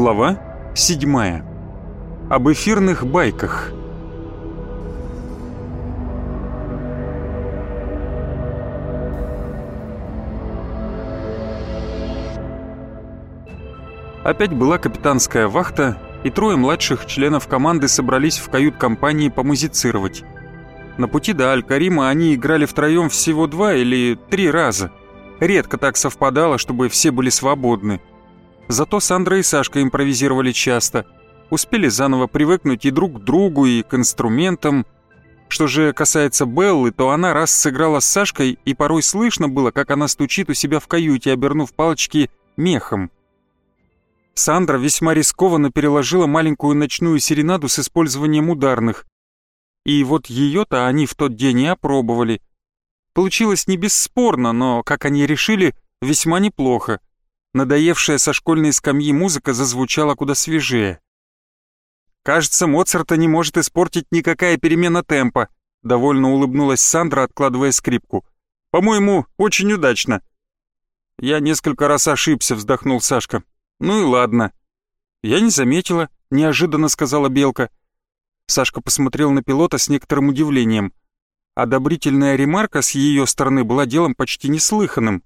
Глава 7. Об эфирных байках. Опять была капитанская вахта, и трое младших членов команды собрались в кают-компании помузицировать. На пути до Аль-Карима они играли втроем всего два или три раза. Редко так совпадало, чтобы все были свободны. Зато Сандра и Сашка импровизировали часто. Успели заново привыкнуть и друг к другу, и к инструментам. Что же касается Беллы, то она раз сыграла с Сашкой, и порой слышно было, как она стучит у себя в каюте, обернув палочки мехом. Сандра весьма рискованно переложила маленькую ночную серенаду с использованием ударных. И вот ее-то они в тот день и опробовали. Получилось не бесспорно, но, как они решили, весьма неплохо. Надоевшая со школьной скамьи музыка зазвучала куда свежее. «Кажется, Моцарта не может испортить никакая перемена темпа», довольно улыбнулась Сандра, откладывая скрипку. «По-моему, очень удачно». «Я несколько раз ошибся», — вздохнул Сашка. «Ну и ладно». «Я не заметила», — неожиданно сказала Белка. Сашка посмотрел на пилота с некоторым удивлением. Одобрительная ремарка с ее стороны была делом почти неслыханным.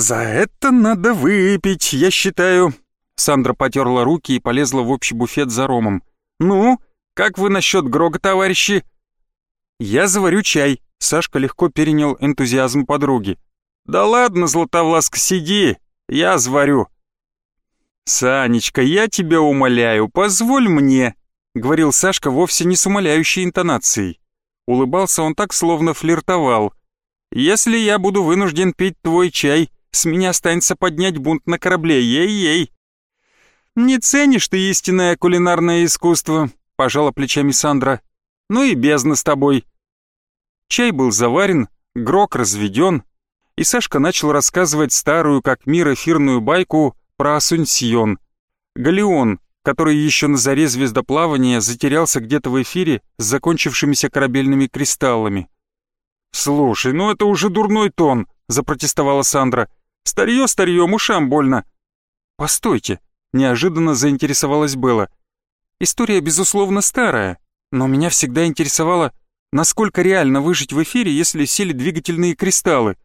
«За это надо выпить, я считаю». Сандра потерла руки и полезла в общий буфет за ромом. «Ну, как вы насчет Грога, товарищи?» «Я заварю чай», — Сашка легко перенял энтузиазм подруги. «Да ладно, Златовласка, сиди, я заварю». «Санечка, я тебя умоляю, позволь мне», — говорил Сашка вовсе не с умоляющей интонацией. Улыбался он так, словно флиртовал. «Если я буду вынужден пить твой чай, с меня останется поднять бунт на корабле, ей-ей». «Не ценишь ты истинное кулинарное искусство», — пожала плечами Сандра. «Ну и бездна с тобой». Чай был заварен, грок разведен, и Сашка начал рассказывать старую как мир эфирную байку про Асунсьон. Галеон, который еще на заре звездоплавания затерялся где-то в эфире с закончившимися корабельными кристаллами. «Слушай, ну это уже дурной тон», — запротестовала Сандра. Старье старьем, ушам больно». «Постойте», — неожиданно заинтересовалась Белла. «История, безусловно, старая, но меня всегда интересовало, насколько реально выжить в эфире, если сели двигательные кристаллы».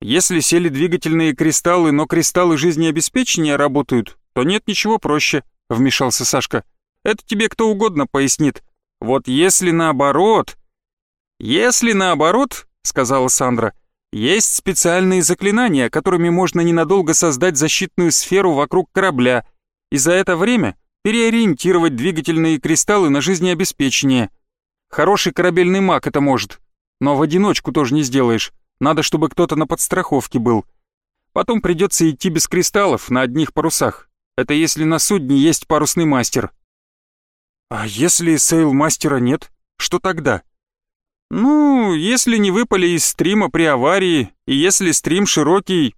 «Если сели двигательные кристаллы, но кристаллы жизнеобеспечения работают, то нет ничего проще», — вмешался Сашка. «Это тебе кто угодно пояснит. Вот если наоборот...» «Если наоборот», — сказала Сандра, — есть специальные заклинания, которыми можно ненадолго создать защитную сферу вокруг корабля и за это время переориентировать двигательные кристаллы на жизнеобеспечение. Хороший корабельный маг это может, но в одиночку тоже не сделаешь. Надо, чтобы кто-то на подстраховке был. Потом придется идти без кристаллов на одних парусах. Это если на судне есть парусный мастер. А если сейл-мастера нет, что тогда? Ну, если не выпали из стрима при аварии, и если стрим широкий,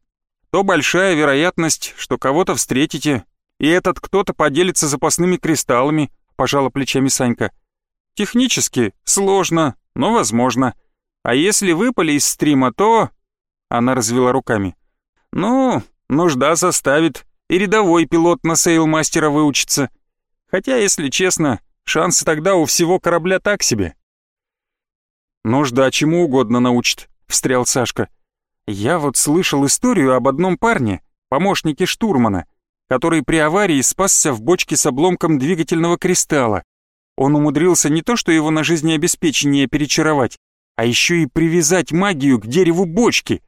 то большая вероятность, что кого-то встретите, и этот кто-то поделится запасными кристаллами, пожала плечами Санька. Технически сложно, но возможно. А если выпали из стрима, то... Она развела руками. Ну, нужда заставит, и рядовой пилот на сейлмастера выучится. Хотя, если честно, шансы тогда у всего корабля так себе. «Нужда чему угодно научит», — встрял Сашка. «Я вот слышал историю об одном парне, помощнике штурмана, который при аварии спасся в бочке с обломком двигательного кристалла. Он умудрился не то что его на жизнеобеспечение перечаровать, а еще и привязать магию к дереву бочки.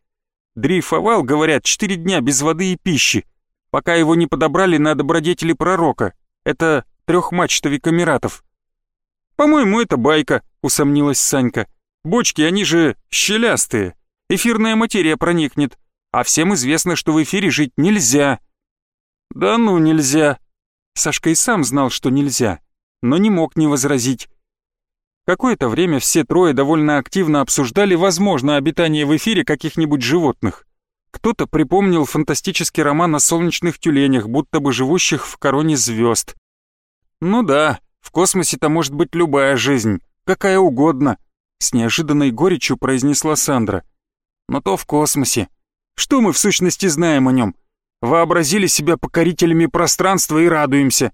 Дрейфовал, говорят, четыре дня без воды и пищи, пока его не подобрали на добродетели пророка. Это трехмачтовик Эмиратов. «По-моему, это байка», — усомнилась Санька. Бочки, они же щелястые. Эфирная материя проникнет. А всем известно, что в эфире жить нельзя. Да ну нельзя. Сашка и сам знал, что нельзя, но не мог не возразить. Какое-то время все трое довольно активно обсуждали возможное обитание в эфире каких-нибудь животных. Кто-то припомнил фантастический роман о солнечных тюленях, будто бы живущих в короне звезд. Ну да, в космосе-то может быть любая жизнь, какая угодно. С неожиданной горечью произнесла Сандра. «Но то в космосе. Что мы в сущности знаем о нем? вообразили себя покорителями пространства и радуемся.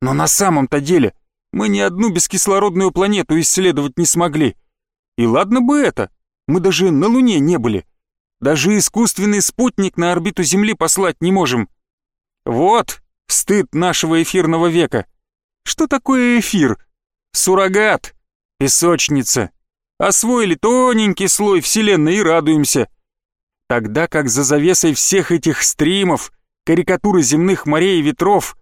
Но на самом-то деле мы ни одну бескислородную планету исследовать не смогли. И ладно бы это, мы даже на Луне не были. Даже искусственный спутник на орбиту Земли послать не можем. Вот стыд нашего эфирного века. Что такое эфир? Суррогат, песочница. Освоили тоненький слой Вселенной и радуемся. Тогда как за завесой всех этих стримов, карикатуры земных морей и ветров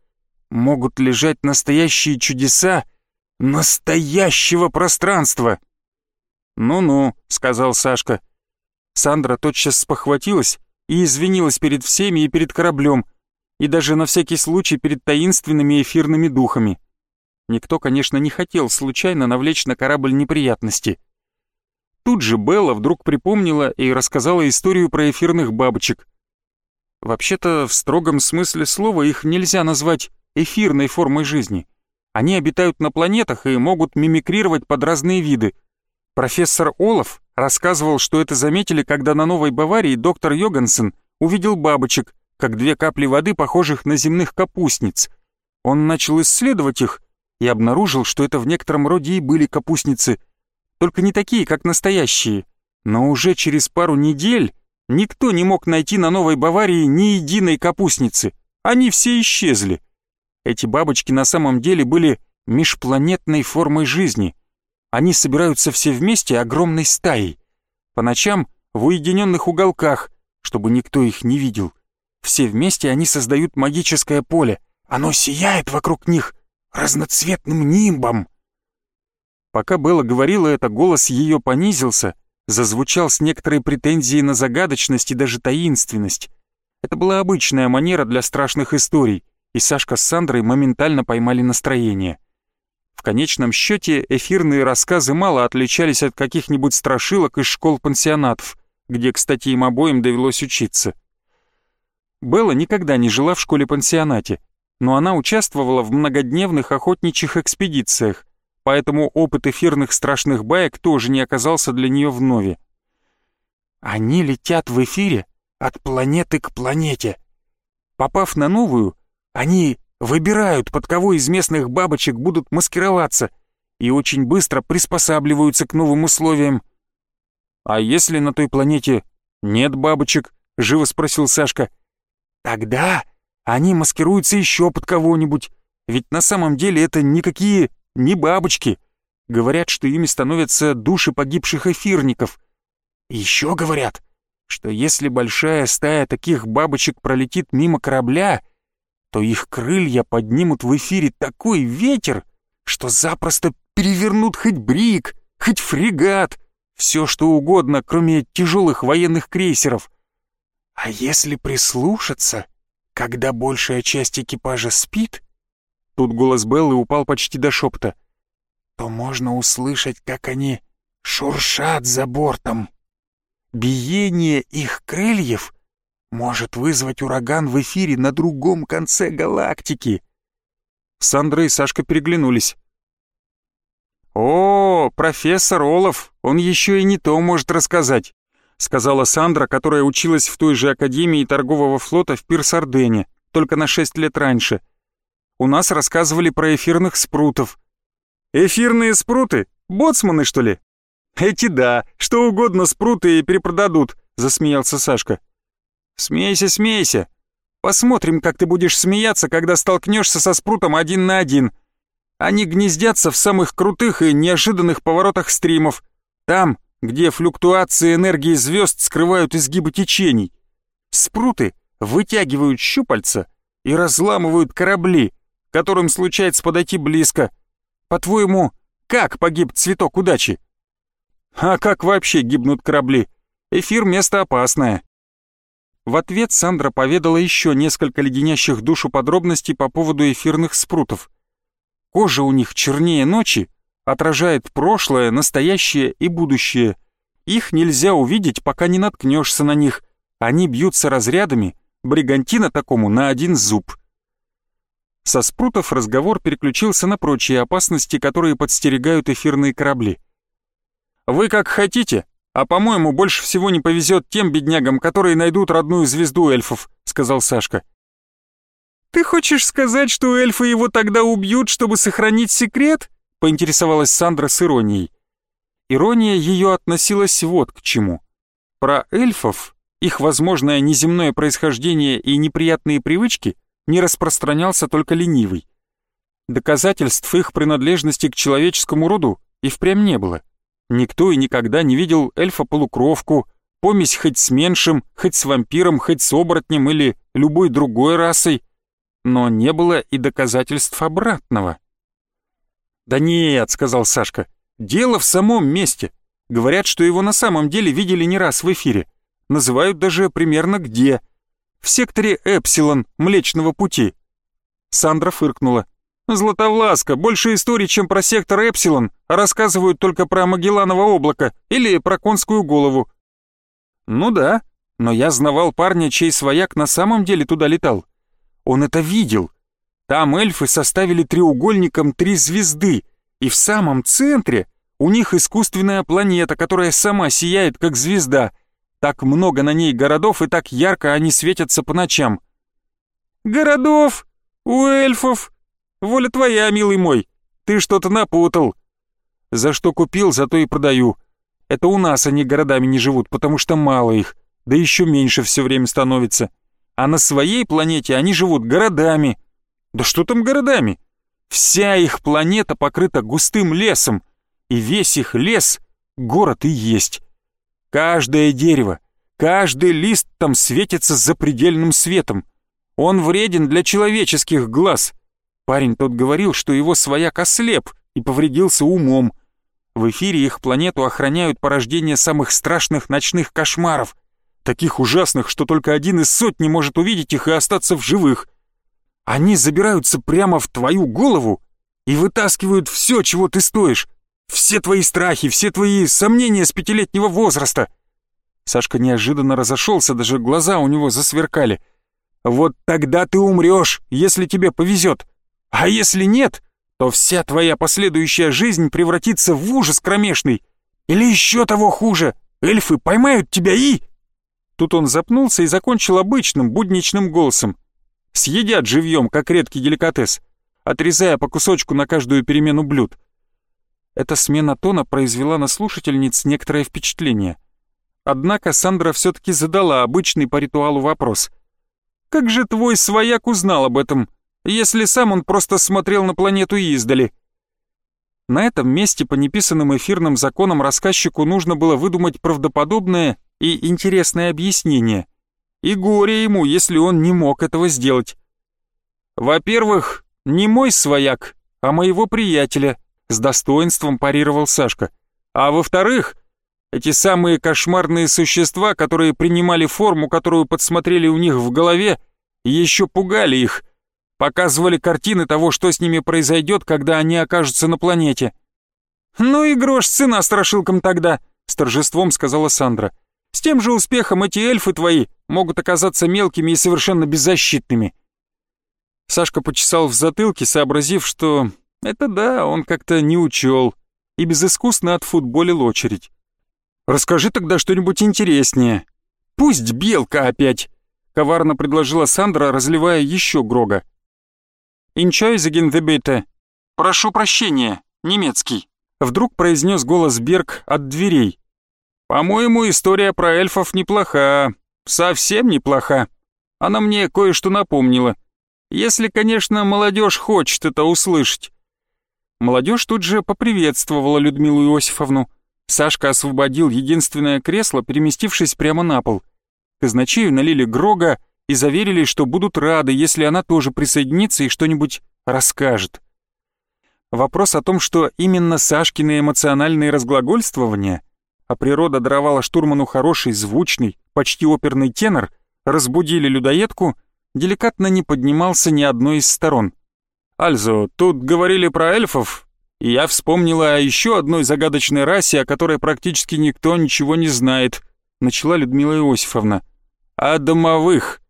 могут лежать настоящие чудеса настоящего пространства. «Ну-ну», — сказал Сашка. Сандра тотчас спохватилась и извинилась перед всеми и перед кораблем, и даже на всякий случай перед таинственными эфирными духами. Никто, конечно, не хотел случайно навлечь на корабль неприятности. Тут же Белла вдруг припомнила и рассказала историю про эфирных бабочек. Вообще-то, в строгом смысле слова их нельзя назвать эфирной формой жизни. Они обитают на планетах и могут мимикрировать под разные виды. Профессор Олаф рассказывал, что это заметили, когда на Новой Баварии доктор Йогансен увидел бабочек, как две капли воды, похожих на земных капустниц. Он начал исследовать их и обнаружил, что это в некотором роде и были капустницы – только не такие, как настоящие. Но уже через пару недель никто не мог найти на Новой Баварии ни единой капустницы. Они все исчезли. Эти бабочки на самом деле были межпланетной формой жизни. Они собираются все вместе огромной стаей. По ночам в уединенных уголках, чтобы никто их не видел. Все вместе они создают магическое поле. Оно сияет вокруг них разноцветным нимбом. Пока Белла говорила это, голос ее понизился, зазвучал с некоторой претензией на загадочность и даже таинственность. Это была обычная манера для страшных историй, и Сашка с Сандрой моментально поймали настроение. В конечном счете эфирные рассказы мало отличались от каких-нибудь страшилок из школ-пансионатов, где, кстати, им обоим довелось учиться. Белла никогда не жила в школе-пансионате, но она участвовала в многодневных охотничьих экспедициях, поэтому опыт эфирных страшных баек тоже не оказался для нее вновь. Они летят в эфире от планеты к планете. Попав на новую, они выбирают, под кого из местных бабочек будут маскироваться, и очень быстро приспосабливаются к новым условиям. «А если на той планете нет бабочек?» — живо спросил Сашка. «Тогда они маскируются еще под кого-нибудь, ведь на самом деле это никакие не бабочки. Говорят, что ими становятся души погибших эфирников. Еще говорят, что если большая стая таких бабочек пролетит мимо корабля, то их крылья поднимут в эфире такой ветер, что запросто перевернут хоть брик, хоть фрегат, все что угодно, кроме тяжелых военных крейсеров. А если прислушаться, когда большая часть экипажа спит, Тут голос Беллы упал почти до шепота. То можно услышать, как они шуршат за бортом. Биение их крыльев может вызвать ураган в эфире на другом конце галактики. Сандра и Сашка переглянулись. «О, профессор Олаф, он еще и не то может рассказать», сказала Сандра, которая училась в той же Академии торгового флота в Пирсардене, только на шесть лет раньше — у нас рассказывали про эфирных спрутов. Эфирные спруты? Боцманы, что ли? Эти да, что угодно спруты и перепродадут, засмеялся Сашка. Смейся, смейся. Посмотрим, как ты будешь смеяться, когда столкнешься со спрутом один на один. Они гнездятся в самых крутых и неожиданных поворотах стримов. Там, где флюктуации энергии звезд скрывают изгибы течений. Спруты вытягивают щупальца и разламывают корабли, которым случается подойти близко. По-твоему, как погиб цветок удачи? А как вообще гибнут корабли? Эфир — место опасное. В ответ Сандра поведала еще несколько леденящих душу подробностей по поводу эфирных спрутов. Кожа у них чернее ночи, отражает прошлое, настоящее и будущее. Их нельзя увидеть, пока не наткнешься на них. Они бьются разрядами, бригантина такому на один зуб. Со спрутов разговор переключился на прочие опасности, которые подстерегают эфирные корабли. «Вы как хотите, а по-моему, больше всего не повезет тем беднягам, которые найдут родную звезду эльфов», сказал Сашка. «Ты хочешь сказать, что эльфы его тогда убьют, чтобы сохранить секрет?» — поинтересовалась Сандра с иронией. Ирония ее относилась вот к чему. Про эльфов, их возможное неземное происхождение и неприятные привычки не распространялся только ленивый. Доказательств их принадлежности к человеческому роду и впрямь не было. Никто и никогда не видел эльфа-полукровку, помесь хоть с меньшим, хоть с вампиром, хоть с оборотнем или любой другой расой, но не было и доказательств обратного. «Да нет», — сказал Сашка, — «дело в самом месте. Говорят, что его на самом деле видели не раз в эфире. Называют даже примерно где. В секторе Эпсилон Млечного Пути». Сандра фыркнула. «Златовласка, больше историй, чем про сектор Эпсилон, а рассказывают только про Магелланово облако или про конскую голову». «Ну да, но я знавал парня, чей свояк на самом деле туда летал. Он это видел. Там эльфы составили треугольником три звезды, и в самом центре у них искусственная планета, которая сама сияет, как звезда. Так много на ней городов, и так ярко они светятся по ночам. «Городов? У эльфов? Воля твоя, милый мой, ты что-то напутал. За что купил, зато и продаю. Это у нас они городами не живут, потому что мало их, да еще меньше все время становится а на своей планете они живут городами. Да что там городами? Вся их планета покрыта густым лесом, и весь их лес — город и есть. Каждое дерево, каждый лист там светится запредельным светом. Он вреден для человеческих глаз. Парень тот говорил, что его свояк ослеп и повредился умом. В эфире их планету охраняют порождение самых страшных ночных кошмаров — таких ужасных, что только один из сотни может увидеть их и остаться в живых. Они забираются прямо в твою голову и вытаскивают все, чего ты стоишь, все твои страхи, все твои сомнения с пятилетнего возраста. Сашка неожиданно разошелся, даже глаза у него засверкали. Вот тогда ты умрешь, если тебе повезет. А если нет, то вся твоя последующая жизнь превратится в ужас кромешный. Или еще того хуже, эльфы поймают тебя и... Тут он запнулся и закончил обычным, будничным голосом. «Съедят живьем, как редкий деликатес, отрезая по кусочку на каждую перемену блюд». Эта смена тона произвела на слушательниц некоторое впечатление. Однако Сандра все-таки задала обычный по ритуалу вопрос. «Как же твой свояк узнал об этом, если сам он просто смотрел на планету издали?» На этом месте по неписанным эфирным законам рассказчику нужно было выдумать правдоподобное и интересное объяснение. И горе ему, если он не мог этого сделать. «Во-первых, не мой свояк, а моего приятеля», с достоинством парировал Сашка. «А во-вторых, эти самые кошмарные существа, которые принимали форму, которую подсмотрели у них в голове, еще пугали их, показывали картины того, что с ними произойдет, когда они окажутся на планете». «Ну и грош цена страшилкам тогда», — с торжеством сказала Сандра. С тем же успехом эти эльфы твои могут оказаться мелкими и совершенно беззащитными. Сашка почесал в затылке, сообразив, что это да, он как-то не учел и безыскусно отфутболил очередь. «Расскажи тогда что-нибудь интереснее. Пусть белка опять!» — коварно предложила Сандра, разливая еще Грога. «Инчайзеген the «Прошу прощения, немецкий», — вдруг произнес голос Берг от дверей. «По-моему, история про эльфов неплоха. Совсем неплоха. Она мне кое-что напомнила. Если, конечно, молодежь хочет это услышать». Молодежь тут же поприветствовала Людмилу Иосифовну. Сашка освободил единственное кресло, переместившись прямо на пол. Казначею налили Грога и заверили, что будут рады, если она тоже присоединится и что-нибудь расскажет. Вопрос о том, что именно Сашкины эмоциональные разглагольствования а природа даровала штурману хороший, звучный, почти оперный тенор, разбудили людоедку, деликатно не поднимался ни одной из сторон. «Альзо, тут говорили про эльфов, и я вспомнила о еще одной загадочной расе, о которой практически никто ничего не знает», начала Людмила Иосифовна. «О домовых».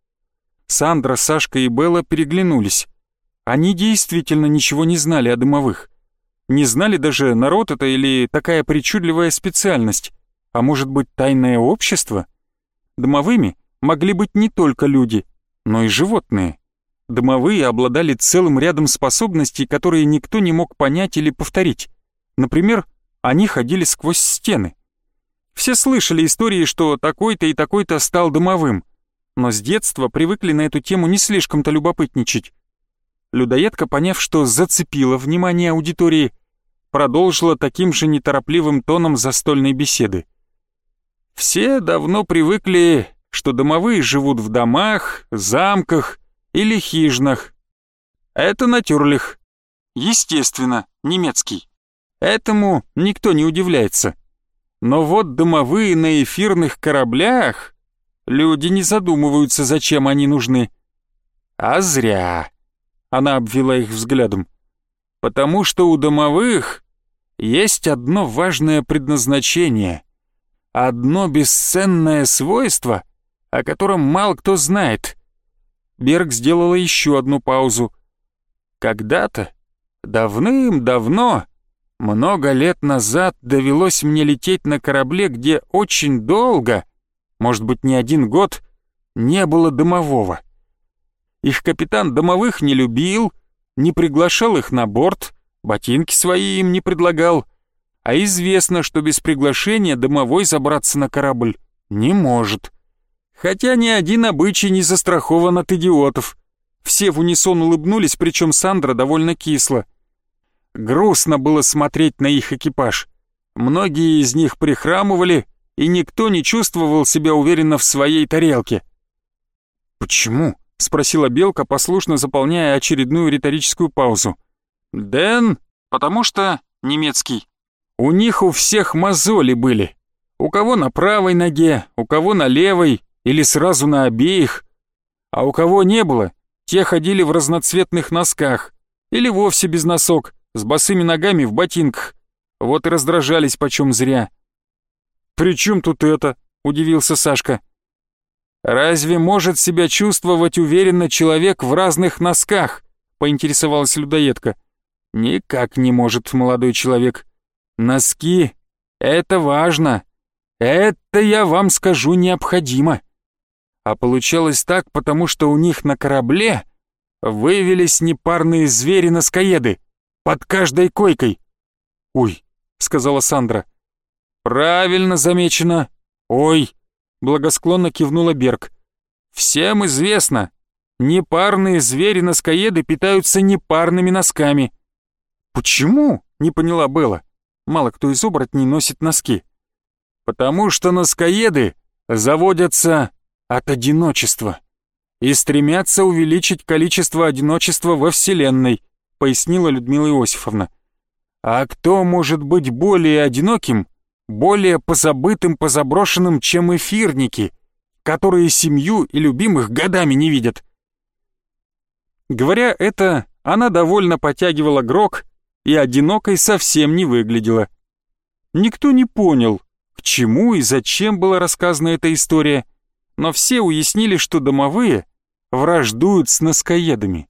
Сандра, Сашка и Белла переглянулись. Они действительно ничего не знали о домовых. Не знали даже, народ это или такая причудливая специальность, а может быть тайное общество? Домовыми могли быть не только люди, но и животные. Домовые обладали целым рядом способностей, которые никто не мог понять или повторить. Например, они ходили сквозь стены. Все слышали истории, что такой-то и такой-то стал домовым, но с детства привыкли на эту тему не слишком-то любопытничать. Людоедка, поняв, что зацепила внимание аудитории, продолжила таким же неторопливым тоном застольной беседы. Все давно привыкли, что домовые живут в домах, замках или хижнах. Это натюрлих. Естественно, немецкий. Этому никто не удивляется. Но вот домовые на эфирных кораблях... Люди не задумываются, зачем они нужны. А зря. Она обвела их взглядом. Потому что у домовых есть одно важное предназначение, одно бесценное свойство, о котором мало кто знает. Берг сделала еще одну паузу. Когда-то, давным-давно, много лет назад довелось мне лететь на корабле, где очень долго, может быть не один год, не было домового. Их капитан домовых не любил, не приглашал их на борт, ботинки свои им не предлагал, а известно, что без приглашения домовой забраться на корабль не может. Хотя ни один обычай не застрахован от идиотов. Все в унисон улыбнулись, причем Сандра довольно кисло. Грустно было смотреть на их экипаж. Многие из них прихрамывали, и никто не чувствовал себя уверенно в своей тарелке. «Почему?» — спросила Белка, послушно заполняя очередную риторическую паузу. «Дэн, потому что немецкий. У них у всех мозоли были. У кого на правой ноге, у кого на левой, или сразу на обеих. А у кого не было, те ходили в разноцветных носках, или вовсе без носок, с босыми ногами в ботинках. Вот и раздражались почем зря. «При чем тут это?» — удивился Сашка. «Разве может себя чувствовать уверенно человек в разных носках?» — поинтересовалась людоедка. «Никак не может, молодой человек. Носки — это важно. Это, я вам скажу, необходимо». А получалось так, потому что у них на корабле вывелись непарные звери-носкоеды под каждой койкой. «Ой», — сказала Сандра. «Правильно замечено. Ой», — благосклонно кивнула Берг. «Всем известно, непарные звери-носкоеды питаются непарными носками». «Почему?» — не поняла Белла. Мало кто из оборотней носит носки. «Потому что носкоеды заводятся от одиночества и стремятся увеличить количество одиночества во Вселенной, пояснила Людмила Иосифовна. А кто может быть более одиноким, более позабытым, позаброшенным, чем эфирники, которые семью и любимых годами не видят? Говоря это, она довольно потягивала грок и одинокой совсем не выглядела. Никто не понял, к чему и зачем была рассказана эта история — но все уяснили, что домовые враждуют с носкоедами.